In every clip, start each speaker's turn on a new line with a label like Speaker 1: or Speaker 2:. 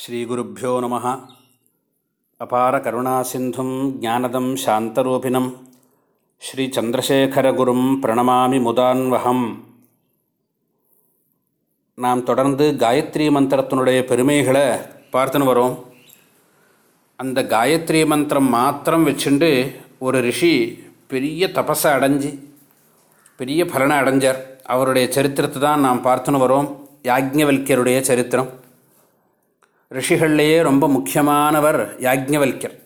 Speaker 1: ஸ்ரீகுருப்போ நம. அபார கருணாசிந்தும் ஜானதம் சாந்தரூபிணம். ஸ்ரீச்சந்திரசேகரகுரும் பிரணமாமி முதான்வகம் நாம் தொடர்ந்து காயத்ரி மந்திரத்தினுடைய பெருமைகளை பார்த்துன்னு வரோம். அந்த காயத்ரி மந்திரம் மாத்திரம் வச்சுண்டு ஒரு ரிஷி பெரிய தபஸை அடைஞ்சு பெரிய பலனை அடைஞ்சார். அவருடைய சரித்திரத்தை தான் நாம் பார்த்துன்னு வரோம். யாக்ஞவல்யருடைய சரித்திரம். ரிஷிகள்லேயே ரொம்ப முக்கியமானவர் யாக்ஞவல்யர்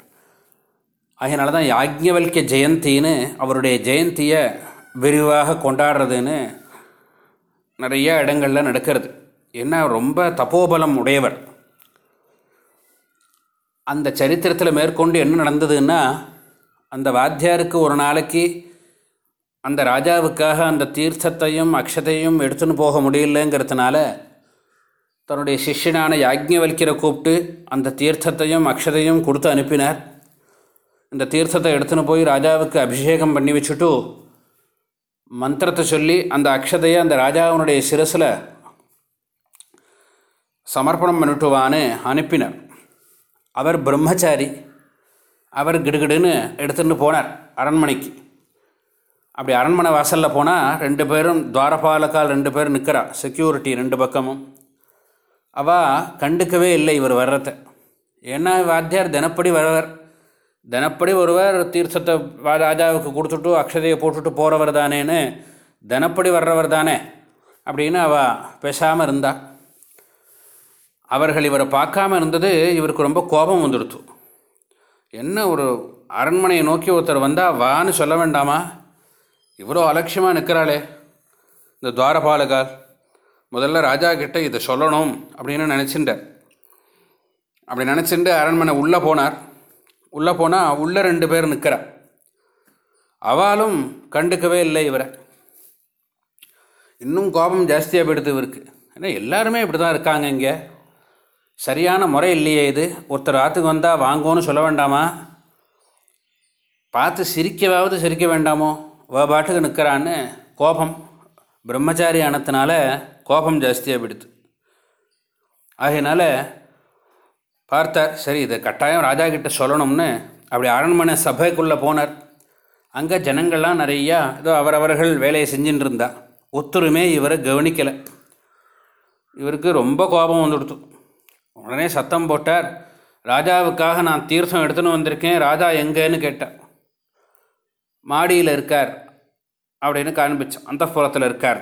Speaker 1: அதனால தான் யாக்ஞவல்ய ஜெயந்தின்னு அவருடைய ஜெயந்தியை விரிவாக கொண்டாடுறதுன்னு நிறைய இடங்களில் நடக்கிறது. ஏன்னா ரொம்ப தப்போபலம் உடையவர். அந்த சரித்திரத்தில் மேற்கொண்டு என்ன நடந்ததுன்னா அந்த வாத்தியாருக்கு ஒரு நாளைக்கு அந்த ராஜாவுக்காக அந்த தீர்த்தத்தையும் அக்ஷத்தையும் எடுத்துன்னு போக முடியலங்கிறதுனால தன்னுடைய சிஷ்யனான யாக்ஞவல்யரை கூப்பிட்டு அந்த தீர்த்தத்தையும் அக்ஷதையும் கொடுத்து அனுப்பினார். இந்த தீர்த்தத்தை எடுத்துன்னு போய் ராஜாவுக்கு அபிஷேகம் பண்ணி வச்சுட்டு மந்திரத்தை சொல்லி அந்த அக்ஷதையை அந்த ராஜாவினுடைய சிரசில் சமர்ப்பணம் பண்ணிட்டுவான்னு அனுப்பினார். அவர் பிரம்மச்சாரி. அவர் கிடுகிடுன்னு எடுத்துகிட்டு போனார் அரண்மனைக்கு. அப்படி அரண்மனை வாசலில் போனால் ரெண்டு பேரும் துவாரபாலக்கால் ரெண்டு பேரும் நிற்கிறா செக்யூரிட்டி ரெண்டு பக்கமும். அவள் கண்டுக்கவே இல்லை இவர் வர்றத. ஏன்னா வாத்தியார் தினப்படி வரவர். தினப்படி ஒருவர் தீர்த்தத்தை ராஜாவுக்கு கொடுத்துட்டு அக்ஷதையை போட்டுட்டு போகிறவர் தானேன்னு தினப்படி வர்றவர் தானே அப்படின்னு அவள் பேசாமல் இருந்தாள் அவர்கள் இவரை பார்க்காம இருந்தது இவருக்கு ரொம்ப கோபம் வந்துடுத்து. என்ன ஒரு அரண்மனையை நோக்கி ஒருத்தர் வந்தால் வான்னு சொல்ல வேண்டாமா? இவ்வளோ அலட்சியமாக நிற்கிறாளே இந்த துவாரபாலகால் முதல்ல ராஜா கிட்ட இதை சொல்லணும் அப்படின்னு நினச்சிட்டார் அப்படி நினச்சிட்டு அரண்மனை உள்ளே போனார். உள்ளே போனால் உள்ளே ரெண்டு பேர் நிற்கிறா அவளும் கண்டுக்கவே இல்லை இவரை. இன்னும் கோபம் ஜாஸ்தியாக போயிடுது இவருக்கு. ஏன்னா எல்லாருமே இப்படி தான் இருக்காங்க இங்கே. சரியான முறை இல்லையே இது. ஒருத்தர் ஆற்றுக்கு வந்தால் வாங்கோன்னு சொல்ல வேண்டாமா? பார்த்து சிரிக்கவாவது சிரிக்க வேண்டாமோ? வ பாட்டுக்கு நிற்கிறான்னு கோபம் பிரம்மச்சாரி ஆனத்தினால கோபம் ஜாஸ்தியாக விடுது. ஆகையினால பார்த்தார் சரி இதை கட்டாயம் ராஜா கிட்ட சொல்லணும்னு. அப்படி அரண்மனை சபைக்குள்ளே போனார். அங்கே ஜனங்கள்லாம் நிறையா ஏதோ அவரவர்கள் வேலையை செஞ்சுட்டு இருந்தா ஒத்துருமே இவரை கவனிக்கலை. இவருக்கு ரொம்ப கோபம் வந்துடுத்து. உடனே சத்தம் போட்டார் ராஜாவுக்காக நான் தீர்த்தம் எடுத்துன்னு வந்திருக்கேன் ராஜா எங்கேன்னு கேட்டார். மாடியில் இருக்கார் அப்படின்னு காண்பிச்சான். அந்த புறத்தில் இருக்கார்.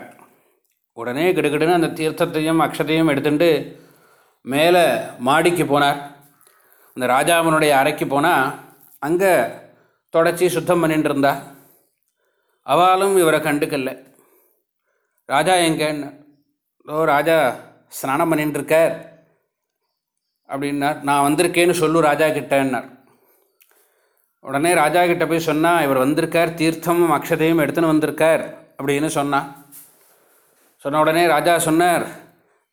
Speaker 1: உடனே கிடுகிடுன்னு அந்த தீர்த்தத்தையும் அக்ஷதையும் எடுத்துட்டு மேலே மாடிக்கு போனார். அந்த ராஜாவனுடைய அறைக்கு போனால் அங்கே தொடச்சி சுத்தம் பண்ணிட்டு இருந்தா. அவளும் இவரை கண்டுக்கல. ராஜா எங்கன்னு ஓ ராஜா ஸ்நானம் பண்ணிட்டு இருக்கார். அப்படின்னார். நான் வந்திருக்கேன்னு சொல்லு ராஜா கிட்டன்னார். உடனே ராஜா கிட்ட போய் சொன்னால் இவர் வந்திருக்கார் தீர்த்தமும் அக்ஷதையும் எடுத்துன்னு வந்திருக்கார் அப்படின்னு சொன்னான் சொன்ன உடனே ராஜா சொன்னார்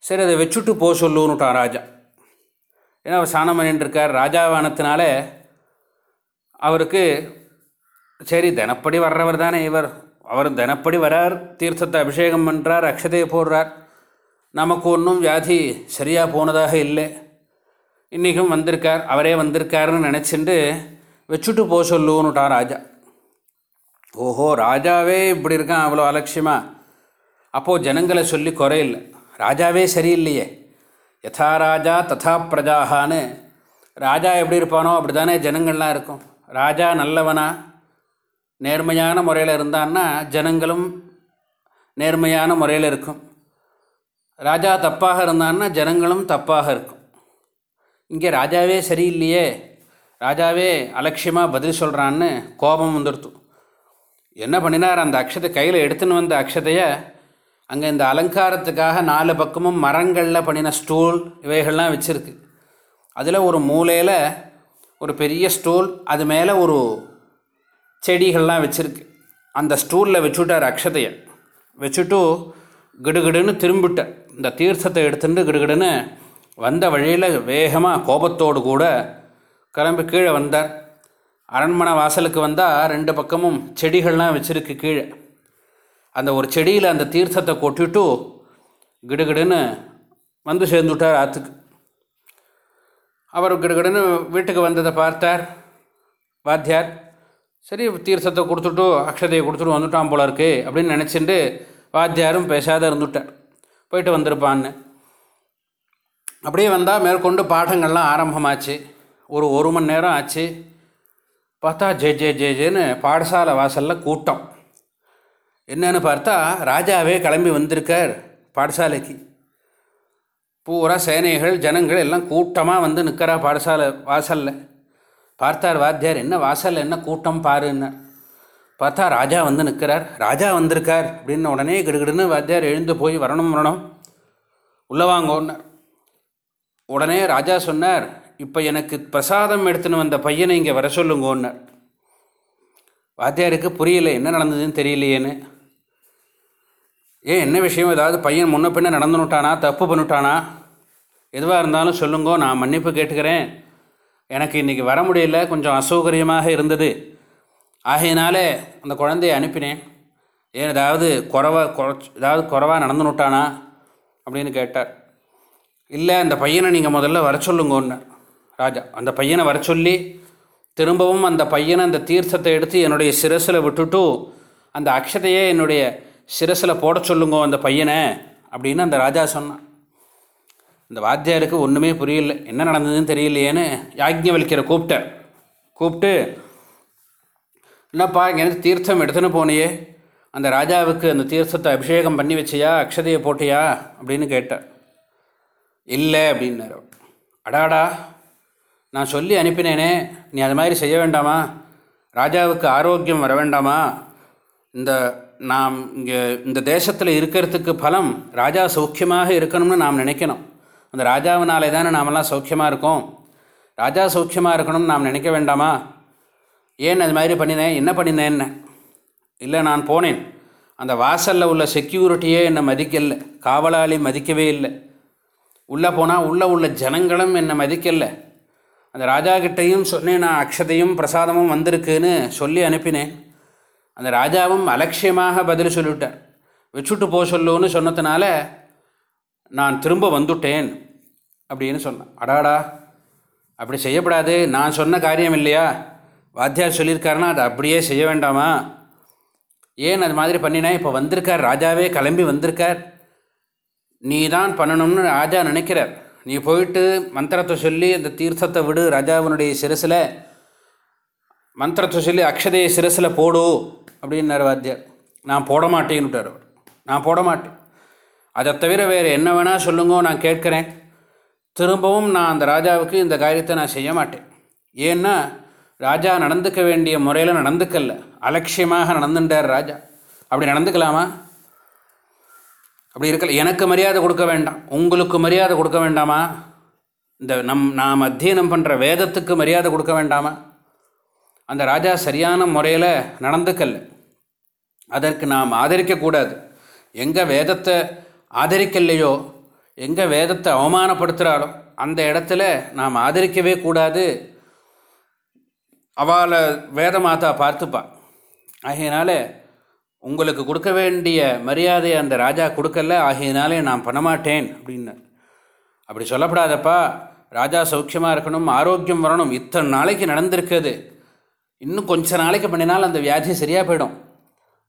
Speaker 1: சரி அதை வச்சுட்டு போக சொல்லுன்னுட்டான் ராஜா. ஏன்னா அவர் சாணம் பண்ணிட்டுருக்கார் ராஜாவானத்தினால அவருக்கு சரி தினப்படி வர்றவர் தானே இவர். அவர் தினப்படி வரார் தீர்த்தத்தை அபிஷேகம் பண்ணுறார் அக்ஷதையை போடுறார். நமக்கு ஒன்றும் வியாதி சரியாக போனதாக இல்லை. இன்றைக்கும் வந்திருக்கார் அவரே வந்திருக்காருன்னு நினச்சிட்டு வச்சுட்டு போக சொல்லுன்னுட்டான் ராஜா. ஓஹோ ராஜாவே இப்படி இருக்கான் அவ்வளோ அலட்சியமாக அப்போது ஜனங்களை சொல்லி குறையில்லை. ராஜாவே சரியில்லையே. யதா ராஜா ததா பிரஜாகான்னு ராஜா எப்படி இருப்பானோ அப்படி தானே ஜனங்கள்லாம் இருக்கும். ராஜா நல்லவனா நேர்மையான முறையில் இருந்தான்னா ஜனங்களும் நேர்மையான முறையில் இருக்கும். ராஜா தப்பாக இருந்தான்னா ஜனங்களும் தப்பாக இருக்கும். இங்கே ராஜாவே சரியில்லையே. ராஜாவே அலட்சியமாக பதில் சொல்கிறான்னு கோபம் வந்துடுத்து என்ன பண்ணினார்? அந்த அக்ஷதை கையில் எடுத்துன்னு வந்த அக்ஷதையை அங்கே இந்த அலங்காரத்துக்காக நாலு பக்கமும் மரங்களில் பண்ணின ஸ்டூல் இவைகள்லாம் வச்சுருக்கு. அதில் ஒரு மூலையில் ஒரு பெரிய ஸ்டூல் அது மேலே ஒரு செடிகள்லாம் வச்சுருக்கு. அந்த ஸ்டூலில் வச்சுட்டார் அக்ஷதையை வச்சுட்டு கிடுகிடுன்னு திரும்பிட்டார் இந்த தீர்த்தத்தை எடுத்துட்டு கிடுகிடுன்னு வந்த வழியில் வேகமாக கோபத்தோடு கூட கிளம்பி கீழே வந்தார். அரண்மனை வாசலுக்கு வந்தால் ரெண்டு பக்கமும் செடிகள்லாம் வச்சுருக்கு கீழே. அந்த ஒரு செடியில் அந்த தீர்த்தத்தை கொட்டிட்டு கிடுகிடுன்னு வந்து சேர்ந்துட்டார் ஆற்றுக்கு அவர் கிடுகிடுன்னு வீட்டுக்கு வந்ததை பார்த்தார். வாத்தியார் சரி தீர்த்தத்தை கொடுத்துட்டு அக்ஷதையை கொடுத்துட்டு வந்துட்டான் போல இருக்கு அப்படின்னு நினச்சிட்டு வாத்தியாரும் பேசாத இருந்துட்டார். போயிட்டு வந்திருப்பான்னு. அப்படியே வந்தால் மேற்கொண்டு பாடங்கள்லாம் ஆரம்பமாச்சு. ஒரு ஒரு மணி நேரம் ஆச்சு. பார்த்தா ஜே ஜே ஜே ஜேன்னு பாடசாலை வாசலில் கூட்டம். என்னன்னு பார்த்தா ராஜாவே கிளம்பி வந்திருக்கார் பாடசாலைக்கு. பூரா சேனைகள் ஜனங்கள் எல்லாம் கூட்டமாக வந்து நிற்கிறா பாடசாலை வாசலில். பார்த்தார் வாத்தியார் என்ன வாசலில்? என்ன கூட்டம் பாருன்னு. பார்த்தா ராஜா வந்து நிற்கிறார் ராஜா வந்திருக்கார். அப்படின்னு உடனே கிடுகிடுன்னு வாத்தியார் எழுந்து போய் வரணும் வரணும். உள்ளே வாங்கோன்னார். உடனே ராஜா சொன்னார் இப்போ எனக்கு பிரசாதம் எடுத்துன்னு வந்த பையனை இங்கே வர சொல்லுங்கோன்னார். வாத்தியாருக்கு புரியல என்ன நடந்ததுன்னு தெரியலையேன்னு. ஏன் என்ன விஷயம்? ஏதாவது பையன் முன்ன பின்ன நடந்துனுட்டானா? தப்பு பண்ணிட்டானா? எதுவாக இருந்தாலும் சொல்லுங்கோ நான் மன்னிப்பு கேட்டுக்கிறேன். எனக்கு இன்றைக்கி வர முடியல கொஞ்சம் அசௌகரியமாக இருந்தது. ஆகையினாலே அந்த குழந்தையை அனுப்பினேன். ஏன் ஏதாவது குறவா குறைச் ஏதாவது குறவாக நடந்துனுட்டானா? அப்படின்னு கேட்டார். இல்லை அந்த பையனை நீங்கள் முதல்ல வர சொல்லுங்கன்னார். ராஜா அந்த பையனை வர சொல்லி திரும்பவும் அந்த பையனை அந்த தீர்த்தத்தை எடுத்து என்னுடைய சிரசில் விட்டுட்டு அந்த அக்ஷதையே என்னுடைய சிரசில் போட சொல்லுங்க அந்த பையனை அப்படின்னு அந்த ராஜா சொன்னான். இந்த வாத்தியாருக்கு ஒன்றுமே புரியல. என்ன நடந்ததுன்னு தெரியலையேன்னு யாஜ்ஞவல்கிற கூப்பிட்டார் கூப்பிட்டு. என்னப்பா எனக்கு தீர்த்தம் எடுத்துன்னு போனியே. அந்த ராஜாவுக்கு அந்த தீர்த்தத்தை அபிஷேகம் பண்ணி வச்சியா? அக்ஷதையை போட்டியா? அப்படின்னு கேட்டார். இல்லை அப்படின்னார் அடாடா நான் சொல்லி அனுப்பினேனே நீ அது மாதிரி செய்ய வேண்டாமா? ராஜாவுக்கு ஆரோக்கியம் வர வேண்டாமா? இந்த நாம் இங்கே இந்த தேசத்தில் இருக்கிறதுக்கு பலம் ராஜா சௌக்கியமாக இருக்கணும்னு நாம் நினைக்கணும். அந்த ராஜாவினாலே தானே நாமெல்லாம் சௌக்கியமாக இருக்கோம். ராஜா சௌக்கியமாக இருக்கணும்னு நாம் நினைக்க வேண்டாமா? ஏன் அது மாதிரி பண்ணினேன்? என்ன பண்ணினேன்னு? இல்லை நான் போனேன். அந்த வாசலில் உள்ள செக்யூரிட்டியே என்னை மதிக்கலை. காவலாளி மதிக்கவே இல்லை. உள்ளே போனால் உள்ளே உள்ள ஜனங்களும் என்னை மதிக்கலை. அந்த ராஜா கிட்டையும் சொன்னேன் நான் அக்ஷதையும் பிரசாதமும் வந்திருக்குன்னு சொல்லி அனுப்பினேன். அந்த ராஜாவும் அலட்சியமாக பதில் சொல்லிவிட்டார். வச்சுட்டு போக சொல்லுன்னு சொன்னதுனால நான் திரும்ப வந்துட்டேன் அப்படின்னு சொன்னேன். அடாடா அப்படி செய்யப்படாது. நான் சொன்ன காரியம் இல்லையா? வாத்தியார் சொல்லியிருக்காருன்னா அதை அப்படியே செய்ய வேண்டாமா? ஏன் அது மாதிரி பண்ணினா? இப்போ வந்திருக்கார் ராஜாவே கிளம்பி வந்திருக்கார். நீ தான் பண்ணணும்னு ராஜா நினைக்கிறார். நீ போயிட்டு மந்திரத்தை சொல்லி அந்த தீர்த்தத்தை விடு ராஜாவினுடைய சிரசில். மந்திரத்தை சொல்லி அக்ஷதையை சிரசில் போடு அப்படின்னார் வாத்தியார். நான் போட மாட்டேன்னுட்டார் அவர். நான் போட மாட்டேன். அதை தவிர வேறு என்ன வேணால் சொல்லுங்கோ நான் கேட்குறேன். திரும்பவும் நான் அந்த ராஜாவுக்கு இந்த காரியத்தை நான் செய்ய மாட்டேன். ஏன்னா ராஜா நடந்துக்க வேண்டிய முறையில் நடந்துக்கல அலட்சியமாக நடந்துட்டார் ராஜா. அப்படி நடந்துக்கலாமா? அப்படி இருக்கல. எனக்கு மரியாதை கொடுக்க வேண்டாம். உங்களுக்கு மரியாதை கொடுக்க வேண்டாமா? இந்த நம் நாம் அத்தியனம் பண்ணுற வேதத்துக்கு மரியாதை கொடுக்க வேண்டாமா? அந்த ராஜா சரியான முறையில் நடந்துக்கல. அதற்கு நாம் ஆதரிக்கக்கூடாது. எங்கே வேதத்தை ஆதரிக்கலையோ எங்கே வேதத்தை அவமானப்படுத்துகிறாளோ அந்த இடத்துல நாம் ஆதரிக்கவே கூடாது. அவளை வேதமாதா பார்த்துப்பா. ஆகையினால உங்களுக்கு கொடுக்க வேண்டிய மரியாதையை அந்த ராஜா கொடுக்கல ஆகையினாலே நான் பண்ண மாட்டேன் அப்படின்னு. அப்படி சொல்லப்படாதப்பா ராஜா சௌக்கியமாக இருக்கணும் ஆரோக்கியம் வரணும். இத்தனை நாளைக்கு நடந்திருக்குது இன்னும் கொஞ்ச நாளைக்கு பண்ணினால் அந்த வியாதி சரியாக போயிடும்.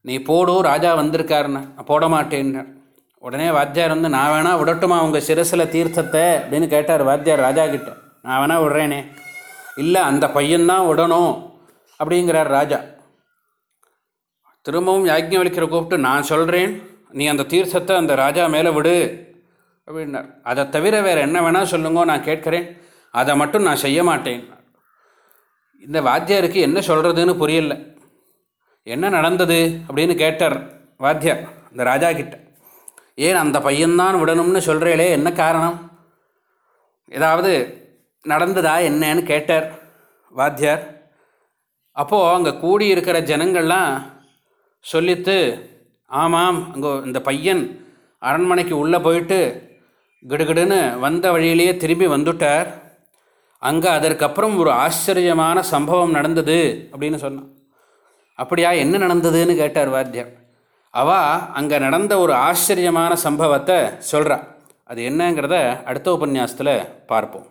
Speaker 1: நீ போடு ராஜா வந்திருக்காருன்னு. நான் போட மாட்டேன்னு உடனே வாத்தியார் வந்து நான் வேணா விடட்டுமா உங்கள் சிரசில் தீர்த்தத்தை? அப்படின்னு கேட்டார் வாத்தியார் ராஜா கிட்ட. நான் வேணா விடுறேனே. இல்லை அந்த பையன்தான் விடணும். அப்படிங்கிறார் ராஜா. திரும்பவும் யாஜ்ஞவலிக்கிற கூப்பிட்டு நான் சொல்கிறேன் நீ அந்த தீர்த்தத்தை அந்த ராஜா மேலே விடு. அப்படின்னார். அதை தவிர வேறு என்ன வேணால் சொல்லுங்க நான் கேட்குறேன். அதை மட்டும் நான் செய்ய மாட்டேன். இந்த வாத்தியாருக்கு என்ன சொல்கிறதுன்னு புரியல. என்ன நடந்தது? அப்படின்னு கேட்டார் வாத்தியார் இந்த ராஜா கிட்ட. ஏன் அந்த பையன்தான் விடணும்னு சொல்கிறீங்களே என்ன காரணம்? ஏதாவது நடந்ததா என்னன்னு கேட்டார் வாத்தியார். அப்போது அங்கே கூடியிருக்கிற ஜனங்கள்லாம் சொல்லித்து ஆமாம் அங்கே இந்த பையன் அரண்மனைக்கு உள்ளே போயிட்டு கிடுகிடுன்னு வந்த வழியிலேயே திரும்பி வந்துட்டார். அங்கே அதற்கப்புறம் ஒரு ஆச்சரியமான சம்பவம் நடந்தது அப்படின்னு சொன்னான். அப்படியா என்ன நடந்ததுன்னு கேட்டார் வாத்தியார். அவா அங்கே நடந்த ஒரு ஆச்சரியமான சம்பவத்தை சொல்கிறா அது என்னங்கிறத அடுத்த உபன்யாசத்தில் பார்ப்போம்.